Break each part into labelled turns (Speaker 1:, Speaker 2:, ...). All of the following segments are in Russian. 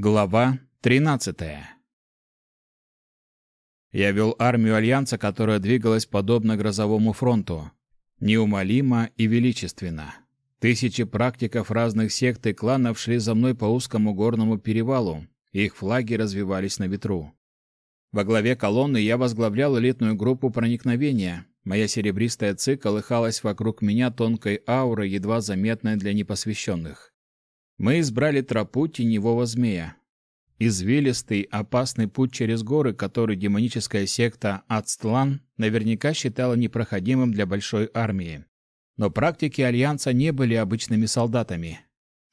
Speaker 1: Глава 13. Я вел армию Альянса, которая двигалась подобно грозовому фронту, неумолимо и величественно. Тысячи практиков разных сект и кланов шли за мной по узкому горному перевалу, их флаги развивались на ветру. Во главе колонны я возглавлял элитную группу проникновения. Моя серебристая ци колыхалась вокруг меня тонкой аурой, едва заметной для непосвященных. Мы избрали тропу теневого змея. Извилистый, опасный путь через горы, который демоническая секта Ацтлан наверняка считала непроходимым для большой армии. Но практики Альянса не были обычными солдатами.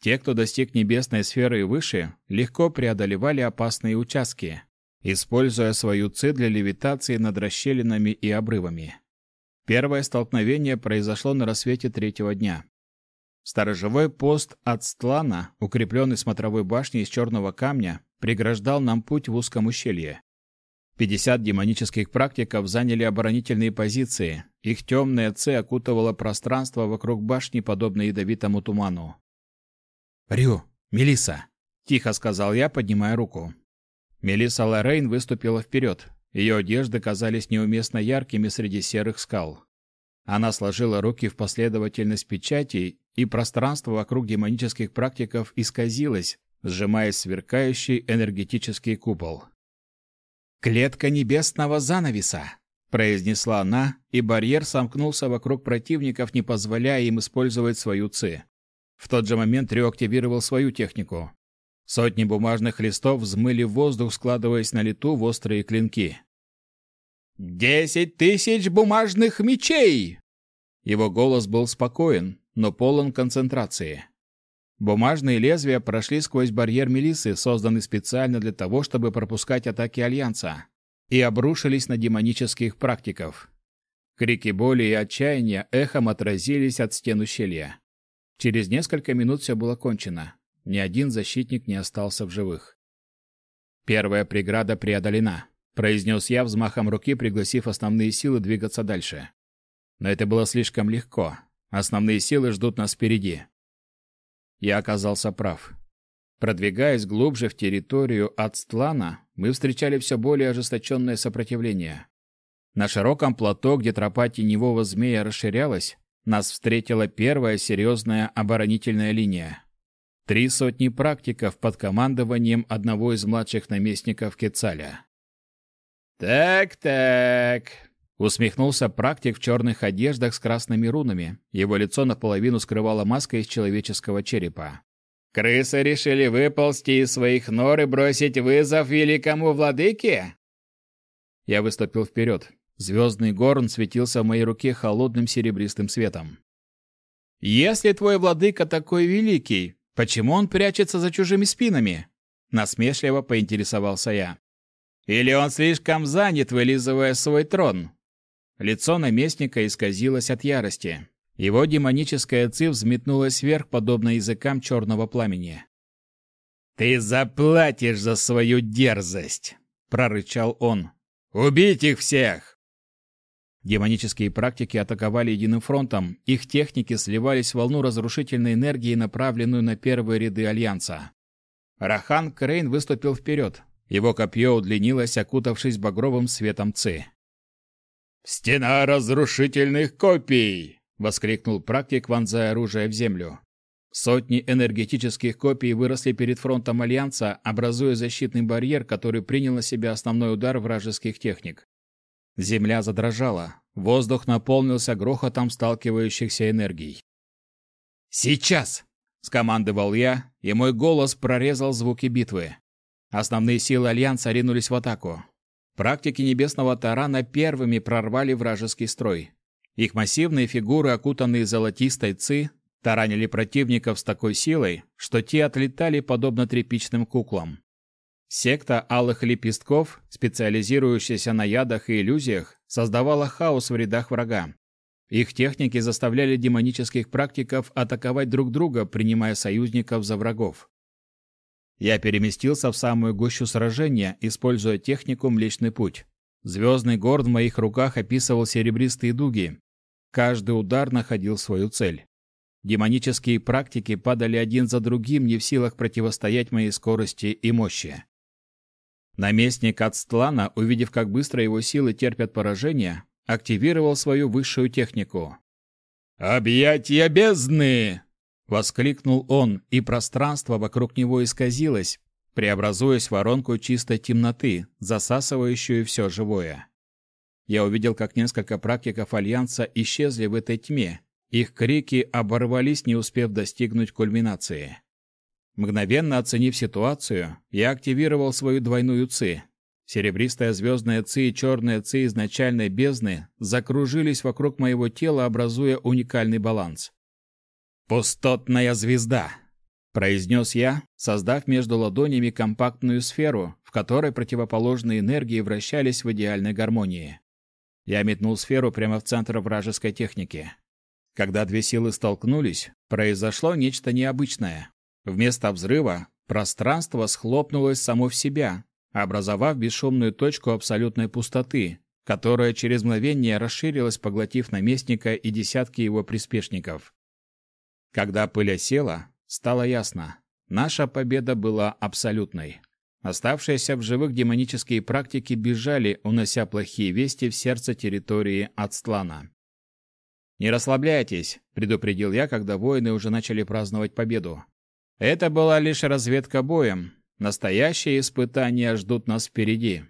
Speaker 1: Те, кто достиг небесной сферы и выше, легко преодолевали опасные участки, используя свою ци для левитации над расщелинами и обрывами. Первое столкновение произошло на рассвете третьего дня. Сторожевой пост от Стлана, укрепленный смотровой башней из черного камня, преграждал нам путь в узком ущелье. 50 демонических практиков заняли оборонительные позиции. Их темная ци окутывала пространство вокруг башни, подобно ядовитому туману. «Рю, Мелиса, тихо сказал я, поднимая руку. Мелиса Лоррейн выступила вперед. Ее одежды казались неуместно яркими среди серых скал. Она сложила руки в последовательность печатей, и пространство вокруг демонических практиков исказилось, сжимаясь в сверкающий энергетический купол. «Клетка небесного занавеса!» – произнесла она, и барьер сомкнулся вокруг противников, не позволяя им использовать свою ци. В тот же момент Рю активировал свою технику. Сотни бумажных листов взмыли в воздух, складываясь на лету в острые клинки. «Десять тысяч бумажных мечей!» Его голос был спокоен, но полон концентрации. Бумажные лезвия прошли сквозь барьер Мелисы, созданный специально для того, чтобы пропускать атаки Альянса, и обрушились на демонических практиков. Крики боли и отчаяния эхом отразились от стен ущелья. Через несколько минут все было кончено. Ни один защитник не остался в живых. Первая преграда преодолена произнес я взмахом руки, пригласив основные силы двигаться дальше. Но это было слишком легко. Основные силы ждут нас впереди. Я оказался прав. Продвигаясь глубже в территорию Ацтлана, мы встречали все более ожесточенное сопротивление. На широком плато, где тропа теневого змея расширялась, нас встретила первая серьезная оборонительная линия. Три сотни практиков под командованием одного из младших наместников Кецаля. «Так-так», — усмехнулся практик в черных одеждах с красными рунами. Его лицо наполовину скрывала маска из человеческого черепа. «Крысы решили выползти из своих нор и бросить вызов великому владыке?» Я выступил вперед. Звездный горн светился в моей руке холодным серебристым светом. «Если твой владыка такой великий, почему он прячется за чужими спинами?» Насмешливо поинтересовался я. Или он слишком занят, вылизывая свой трон? Лицо наместника исказилось от ярости. Его демоническая ци взметнулась вверх, подобно языкам черного пламени. «Ты заплатишь за свою дерзость!» — прорычал он. «Убить их всех!» Демонические практики атаковали единым фронтом, их техники сливались в волну разрушительной энергии, направленную на первые ряды Альянса. Рахан Крейн выступил вперед, его копье удлинилось, окутавшись багровым светом ци. «Стена разрушительных копий!» — воскликнул практик, вонзая оружие в землю. Сотни энергетических копий выросли перед фронтом Альянса, образуя защитный барьер, который принял на себя основной удар вражеских техник. Земля задрожала, воздух наполнился грохотом сталкивающихся энергий. «Сейчас!» — скомандовал я, и мой голос прорезал звуки битвы. Основные силы Альянса ринулись в атаку. Практики Небесного Тарана первыми прорвали вражеский строй. Их массивные фигуры, окутанные золотистой ци, таранили противников с такой силой, что те отлетали подобно тряпичным куклам. Секта Алых Лепестков, специализирующаяся на ядах и иллюзиях, создавала хаос в рядах врага. Их техники заставляли демонических практиков атаковать друг друга, принимая союзников за врагов. Я переместился в самую гущу сражения, используя технику Млечный Путь. Звездный горд в моих руках описывал серебристые дуги. Каждый удар находил свою цель. Демонические практики падали один за другим, не в силах противостоять моей скорости и мощи. Наместник Ацтлана, увидев, как быстро его силы терпят поражение, активировал свою высшую технику. «Объятия бездны!» — воскликнул он, и пространство вокруг него исказилось, преобразуясь в воронку чистой темноты, засасывающую все живое. Я увидел, как несколько практиков Альянса исчезли в этой тьме, их крики оборвались, не успев достигнуть кульминации. Мгновенно оценив ситуацию, я активировал свою двойную ЦИ. Серебристая звездная ЦИ и черная ЦИ изначальной бездны закружились вокруг моего тела, образуя уникальный баланс. «Пустотная звезда!» – произнес я, создав между ладонями компактную сферу, в которой противоположные энергии вращались в идеальной гармонии. Я метнул сферу прямо в центр вражеской техники. Когда две силы столкнулись, произошло нечто необычное. Вместо взрыва пространство схлопнулось само в себя, образовав бесшумную точку абсолютной пустоты, которая через мгновение расширилась, поглотив наместника и десятки его приспешников. Когда пыль осела, стало ясно. Наша победа была абсолютной. Оставшиеся в живых демонические практики бежали, унося плохие вести в сердце территории Ацтлана. «Не расслабляйтесь», — предупредил я, когда воины уже начали праздновать победу. «Это была лишь разведка боем. Настоящие испытания ждут нас впереди».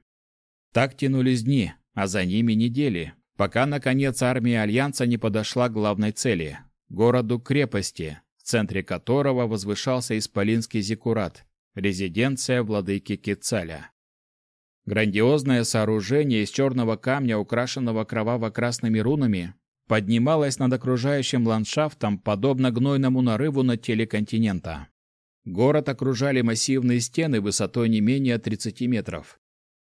Speaker 1: Так тянулись дни, а за ними недели, пока, наконец, армия Альянса не подошла к главной цели — городу-крепости, в центре которого возвышался Исполинский Зиккурат, резиденция владыки Кицаля. Грандиозное сооружение из черного камня, украшенного кроваво-красными рунами, поднималась над окружающим ландшафтом, подобно гнойному нарыву на теле континента. Город окружали массивные стены высотой не менее 30 метров.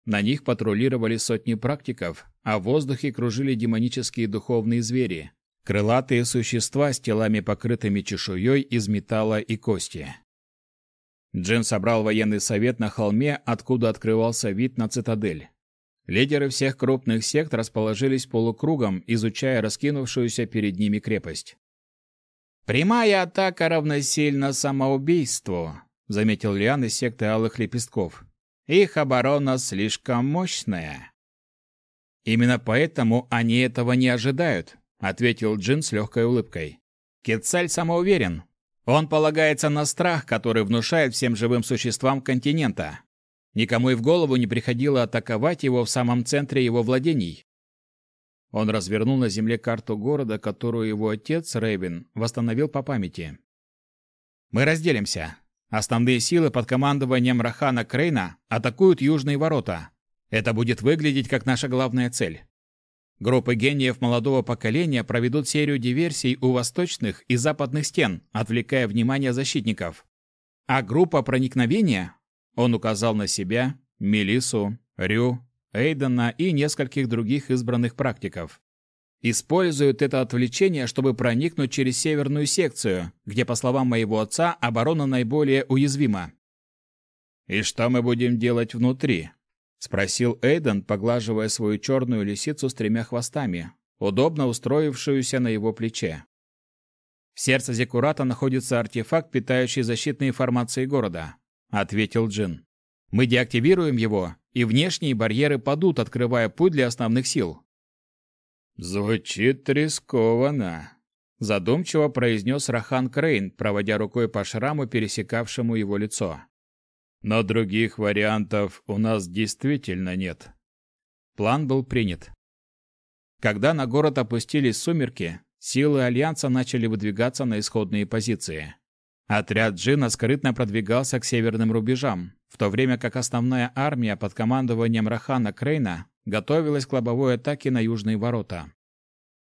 Speaker 1: На них патрулировали сотни практиков, а в воздухе кружили демонические духовные звери, крылатые существа с телами, покрытыми чешуей из металла и кости. Джин собрал военный совет на холме, откуда открывался вид на цитадель. Лидеры всех крупных сект расположились полукругом, изучая раскинувшуюся перед ними крепость. «Прямая атака равносильно самоубийству», — заметил Лиан из секты Алых Лепестков. «Их оборона слишком мощная». «Именно поэтому они этого не ожидают», — ответил Джин с легкой улыбкой. «Кетцаль самоуверен. Он полагается на страх, который внушает всем живым существам континента. Никому и в голову не приходило атаковать его в самом центре его владений. Он развернул на земле карту города, которую его отец, Рэйвен, восстановил по памяти. «Мы разделимся. Основные силы под командованием Рахана Крейна атакуют южные ворота. Это будет выглядеть как наша главная цель. Группы гениев молодого поколения проведут серию диверсий у восточных и западных стен, отвлекая внимание защитников. А группа проникновения он указал на себя, Мелису, Рю, Эйдена и нескольких других избранных практиков. Используют это отвлечение, чтобы проникнуть через северную секцию, где, по словам моего отца, оборона наиболее уязвима. «И что мы будем делать внутри?» — спросил Эйден, поглаживая свою черную лисицу с тремя хвостами, удобно устроившуюся на его плече. В сердце Зекурата находится артефакт, питающий защитные формации города. — ответил Джин. «Мы деактивируем его, и внешние барьеры падут, открывая путь для основных сил». «Звучит рискованно», — задумчиво произнес Рахан Крейн, проводя рукой по шраму, пересекавшему его лицо. «Но других вариантов у нас действительно нет». План был принят. Когда на город опустились сумерки, силы Альянса начали выдвигаться на исходные позиции. Отряд Джина скрытно продвигался к северным рубежам, в то время как основная армия под командованием Рахана Крейна готовилась к лобовой атаке на южные ворота.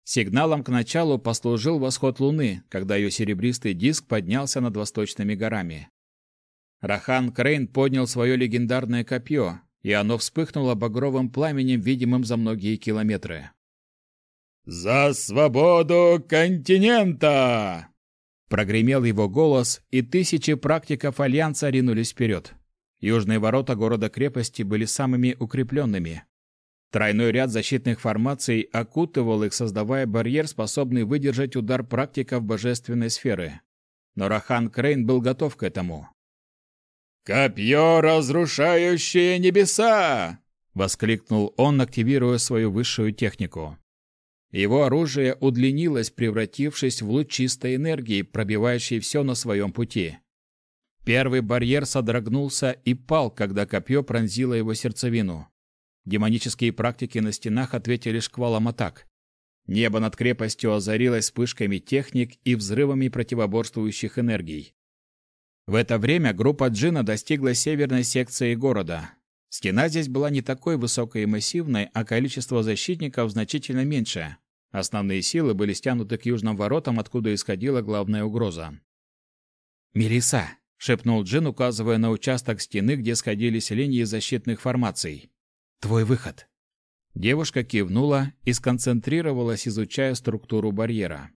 Speaker 1: Сигналом к началу послужил восход Луны, когда ее серебристый диск поднялся над восточными горами. Рахан Крейн поднял свое легендарное копье, и оно вспыхнуло багровым пламенем, видимым за многие километры. «За свободу континента!» Прогремел его голос, и тысячи практиков Альянса ринулись вперед. Южные ворота города-крепости были самыми укрепленными. Тройной ряд защитных формаций окутывал их, создавая барьер, способный выдержать удар практиков божественной сферы. Но Рахан Крейн был готов к этому. «Копье, разрушающее небеса!» — воскликнул он, активируя свою высшую технику. Его оружие удлинилось, превратившись в луч чистой энергии, пробивающий все на своем пути. Первый барьер содрогнулся и пал, когда копье пронзило его сердцевину. Демонические практики на стенах ответили шквалом атак. Небо над крепостью озарилось вспышками техник и взрывами противоборствующих энергий. В это время группа Джина достигла северной секции города. Стена здесь была не такой высокой и массивной, а количество защитников значительно меньше. Основные силы были стянуты к южным воротам, откуда исходила главная угроза. «Мелиса!» — шепнул Джин, указывая на участок стены, где сходились линии защитных формаций. «Твой выход!» Девушка кивнула и сконцентрировалась, изучая структуру барьера.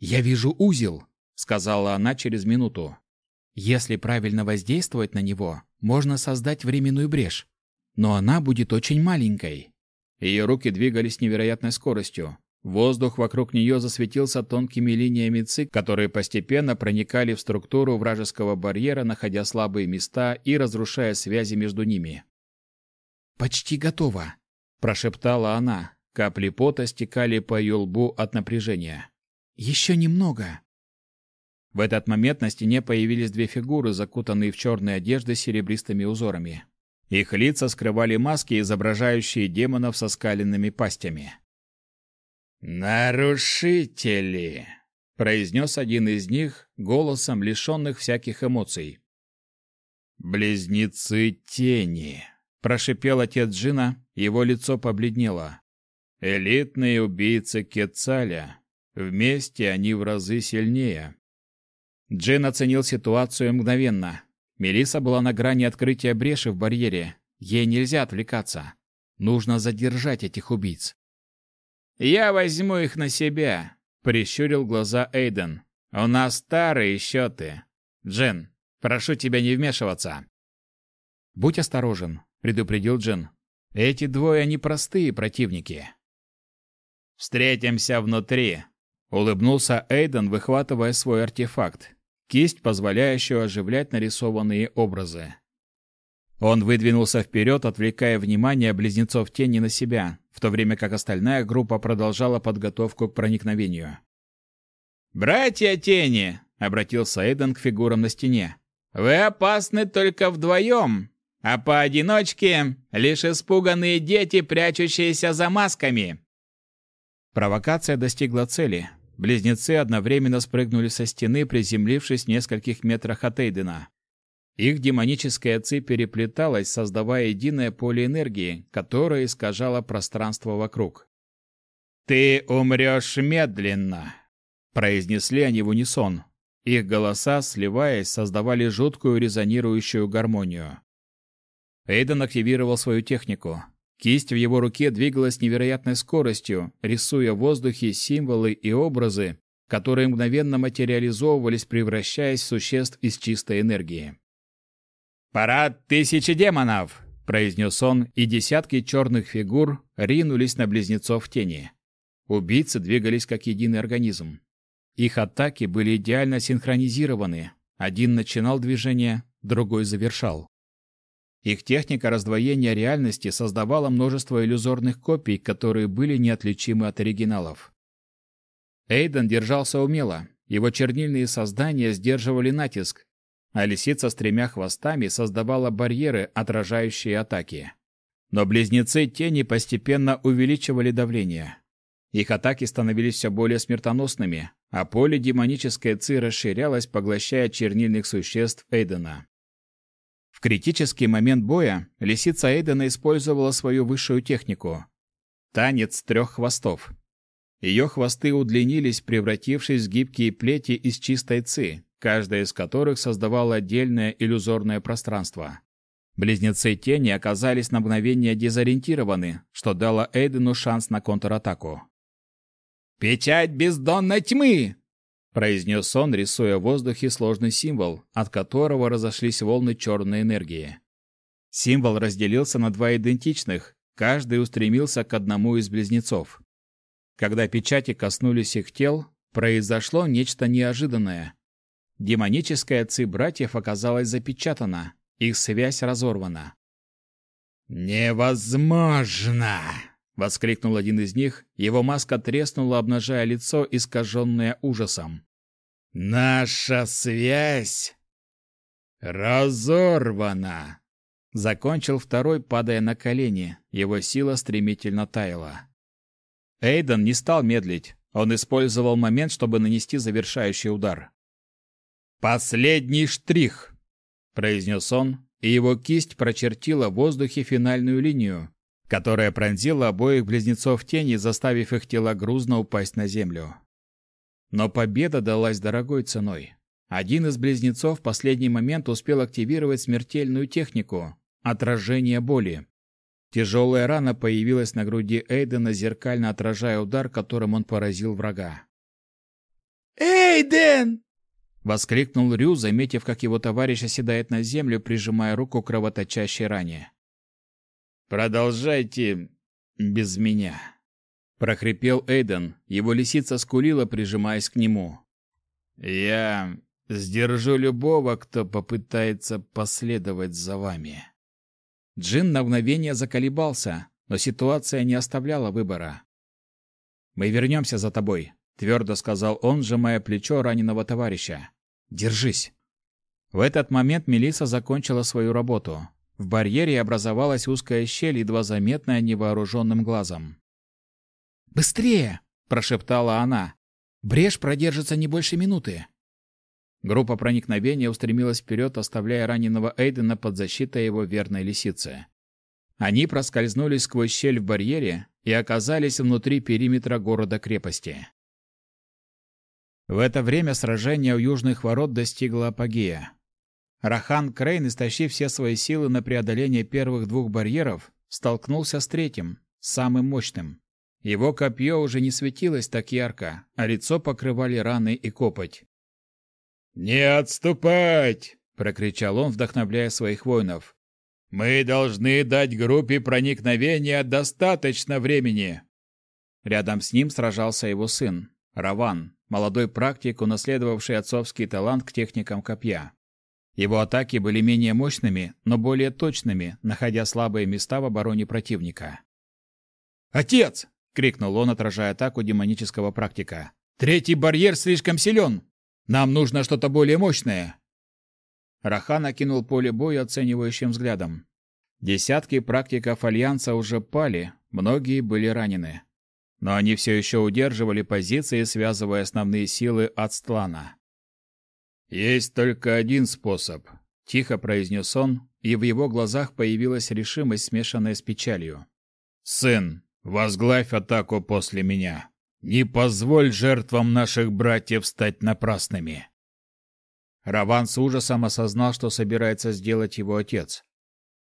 Speaker 1: «Я вижу узел», — сказала она через минуту. «Если правильно воздействовать на него, можно создать временную брешь. Но она будет очень маленькой. Ее руки двигались невероятной скоростью. Воздух вокруг нее засветился тонкими линиями цик, которые постепенно проникали в структуру вражеского барьера, находя слабые места и разрушая связи между ними. «Почти готово», – прошептала она. Капли пота стекали по ее лбу от напряжения. «Еще немного». В этот момент на стене появились две фигуры, закутанные в черные одежды с серебристыми узорами. Их лица скрывали маски, изображающие демонов со скаленными пастями. «Нарушители!» — произнес один из них голосом, лишенных всяких эмоций. «Близнецы тени!» — прошипел отец Джина, его лицо побледнело. «Элитные убийцы Кецаля. Вместе они в разы сильнее». Джин оценил ситуацию мгновенно. Мелиса была на грани открытия бреши в барьере. Ей нельзя отвлекаться. Нужно задержать этих убийц. «Я возьму их на себя», — прищурил глаза Эйден. «У нас старые счеты. Джен, прошу тебя не вмешиваться». «Будь осторожен», — предупредил Джен. «Эти двое непростые противники». «Встретимся внутри», — улыбнулся Эйден, выхватывая свой артефакт кисть, позволяющую оживлять нарисованные образы. Он выдвинулся вперед, отвлекая внимание близнецов тени на себя, в то время как остальная группа продолжала подготовку к проникновению. «Братья тени!» — обратился Эйден к фигурам на стене. «Вы опасны только вдвоем, а поодиночке лишь испуганные дети, прячущиеся за масками». Провокация достигла цели. Близнецы одновременно спрыгнули со стены, приземлившись в нескольких метрах от Эйдена. Их демоническая цепь переплеталась, создавая единое поле энергии, которое искажало пространство вокруг. «Ты умрешь медленно», — произнесли они в унисон. Их голоса, сливаясь, создавали жуткую резонирующую гармонию. Эйден активировал свою технику. Кисть в его руке двигалась невероятной скоростью, рисуя в воздухе символы и образы, которые мгновенно материализовывались, превращаясь в существ из чистой энергии. «Парад тысячи демонов!» – произнес он, и десятки черных фигур ринулись на близнецов в тени. Убийцы двигались как единый организм. Их атаки были идеально синхронизированы. Один начинал движение, другой завершал. Их техника раздвоения реальности создавала множество иллюзорных копий, которые были неотличимы от оригиналов. Эйден держался умело, его чернильные создания сдерживали натиск, а лисица с тремя хвостами создавала барьеры, отражающие атаки. Но близнецы тени постепенно увеличивали давление. Их атаки становились все более смертоносными, а поле демонической ци расширялось, поглощая чернильных существ Эйдена критический момент боя лисица Эйдена использовала свою высшую технику — танец трех хвостов. Ее хвосты удлинились, превратившись в гибкие плети из чистой ци, каждая из которых создавала отдельное иллюзорное пространство. Близнецы тени оказались на мгновение дезориентированы, что дало Эйдену шанс на контратаку. «Печать бездонной тьмы!» Произнес он, рисуя в воздухе сложный символ, от которого разошлись волны черной энергии. Символ разделился на два идентичных, каждый устремился к одному из близнецов. Когда печати коснулись их тел, произошло нечто неожиданное. Демоническая ци братьев оказалась запечатана, их связь разорвана. «Невозможно!» — воскликнул один из них, его маска треснула, обнажая лицо, искаженное ужасом. «Наша связь разорвана!» Закончил второй, падая на колени, его сила стремительно таяла. Эйден не стал медлить, он использовал момент, чтобы нанести завершающий удар. «Последний штрих!» — произнес он, и его кисть прочертила в воздухе финальную линию, которая пронзила обоих близнецов тени, заставив их тела грузно упасть на землю. Но победа далась дорогой ценой. Один из близнецов в последний момент успел активировать смертельную технику – отражение боли. Тяжелая рана появилась на груди Эйдена, зеркально отражая удар, которым он поразил врага.
Speaker 2: «Эйден!»
Speaker 1: — воскликнул Рю, заметив, как его товарищ оседает на землю, прижимая руку к кровоточащей ране. «Продолжайте без меня», — прохрипел Эйден. Его лисица скулила, прижимаясь к нему. «Я сдержу любого, кто попытается последовать за вами». Джин на мгновение заколебался, но ситуация не оставляла выбора. «Мы вернемся за тобой», — твердо сказал он, сжимая плечо раненого товарища. «Держись». В этот момент Мелиса закончила свою работу. В барьере образовалась узкая щель, едва заметная невооруженным глазом.
Speaker 2: «Быстрее!» – прошептала она. «Брешь продержится не больше минуты».
Speaker 1: Группа проникновения устремилась вперед, оставляя раненого Эйдена под защитой его верной лисицы. Они проскользнули сквозь щель в барьере и оказались внутри периметра города-крепости. В это время сражение у южных ворот достигло апогея. Рахан Крейн, истощив все свои силы на преодоление первых двух барьеров, столкнулся с третьим, самым мощным. Его копье уже не светилось так ярко, а лицо покрывали раны и копоть. «Не отступать!» — прокричал он, вдохновляя своих воинов. «Мы должны дать группе проникновения достаточно времени!» Рядом с ним сражался его сын, Раван, молодой практик, унаследовавший отцовский талант к техникам копья. Его атаки были менее мощными, но более точными, находя слабые места в обороне противника. «Отец!» — крикнул он, отражая атаку демонического практика. «Третий барьер слишком силен! Нам нужно что-то более мощное!» Рахан окинул поле боя оценивающим взглядом. Десятки практиков Альянса уже пали, многие были ранены. Но они все еще удерживали позиции, связывая основные силы от Стлана. «Есть только один способ», — тихо произнес он, и в его глазах появилась решимость, смешанная с печалью. «Сын, возглавь атаку после меня!» Не позволь жертвам наших братьев стать напрасными. Раван с ужасом осознал, что собирается сделать его отец.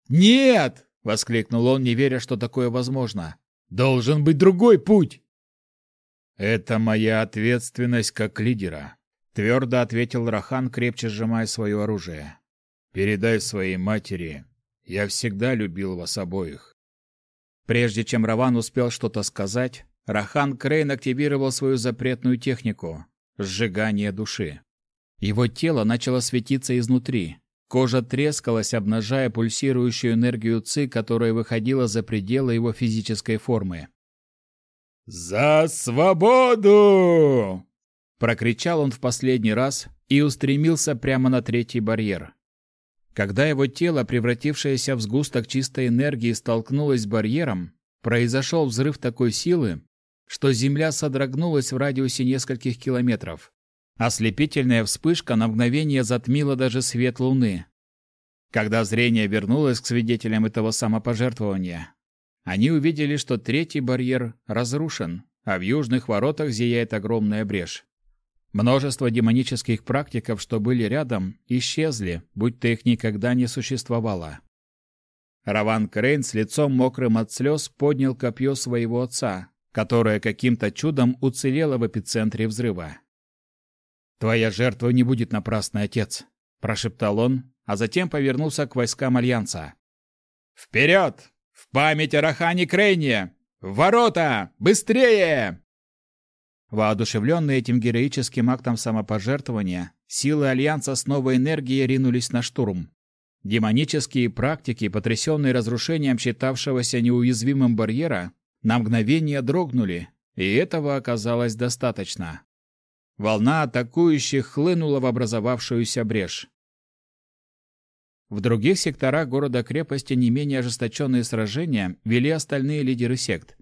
Speaker 1: «Нет!» — воскликнул он, не веря, что такое возможно. «Должен быть другой путь!» «Это моя ответственность как лидера», — твердо ответил Рахан, крепче сжимая свое оружие. «Передай своей матери. Я всегда любил вас обоих». Прежде чем Раван успел что-то сказать, Рахан Крейн активировал свою запретную технику – сжигание души. Его тело начало светиться изнутри. Кожа трескалась, обнажая пульсирующую энергию ЦИ, которая выходила за пределы его физической формы. «За свободу!» Прокричал он в последний раз и устремился прямо на третий барьер. Когда его тело, превратившееся в сгусток чистой энергии, столкнулось с барьером, произошел взрыв такой силы, что Земля содрогнулась в радиусе нескольких километров. Ослепительная вспышка на мгновение затмила даже свет Луны. Когда зрение вернулось к свидетелям этого самопожертвования, они увидели, что третий барьер разрушен, а в южных воротах зияет огромная брешь. Множество демонических практиков, что были рядом, исчезли, будто их никогда не существовало. Раван Крейн с лицом мокрым от слез поднял копье своего отца, которая каким-то чудом уцелела в эпицентре взрыва. «Твоя жертва не будет напрасной, отец», — прошептал он, а затем повернулся к войскам Альянса. «Вперед! В память о Рахане Крейне! Ворота! Быстрее!»
Speaker 2: Воодушевленные этим героическим актом самопожертвования, силы Альянса с новой энергией ринулись на штурм. Демонические практики, потрясенные разрушением считавшегося неуязвимым барьера, на мгновение дрогнули, и этого оказалось достаточно. Волна атакующих хлынула в образовавшуюся брешь. В других секторах города-крепости не менее ожесточенные сражения вели остальные лидеры сект.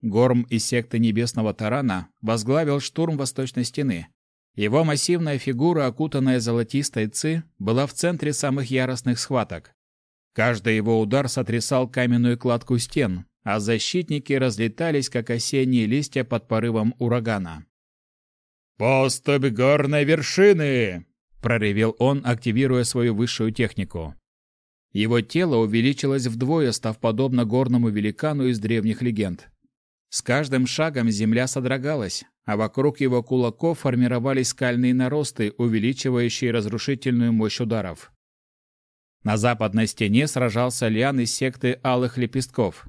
Speaker 2: Горм из секты Небесного Тарана возглавил штурм Восточной Стены. Его массивная фигура, окутанная золотистой ци, была в центре самых яростных схваток. Каждый его удар сотрясал каменную кладку стен, а защитники разлетались, как осенние листья под порывом урагана.
Speaker 1: «Поступь горной вершины!»
Speaker 2: — проревел он, активируя свою высшую технику. Его тело увеличилось вдвое, став подобно горному великану из древних легенд. С каждым шагом земля содрогалась, а вокруг его кулаков формировались скальные наросты, увеличивающие разрушительную мощь ударов. На западной стене сражался Лиан из секты Алых Лепестков.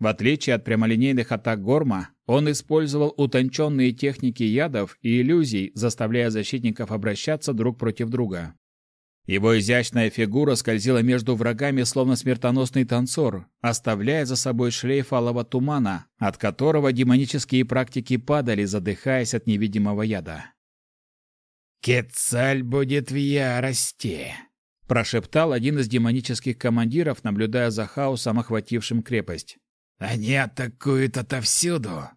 Speaker 2: В отличие от прямолинейных атак Горма, он использовал утонченные техники ядов и иллюзий, заставляя защитников обращаться друг против друга. Его изящная фигура скользила между врагами, словно смертоносный танцор, оставляя за собой шлейф алого тумана, от которого демонические практики падали, задыхаясь от невидимого яда.
Speaker 3: «Кецаль будет в ярости», —
Speaker 2: прошептал один из демонических командиров, наблюдая за хаосом, охватившим крепость.
Speaker 3: «Они атакуют отовсюду».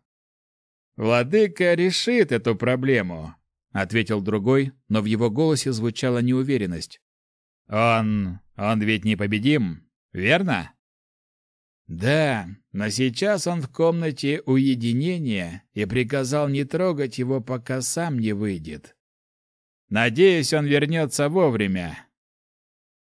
Speaker 1: «Владыка решит эту проблему», ответил другой, но в его голосе звучала неуверенность. Он, он ведь непобедим, верно?
Speaker 3: Да, но сейчас он в комнате уединения и приказал не трогать его, пока сам не выйдет.
Speaker 1: Надеюсь, он вернется вовремя.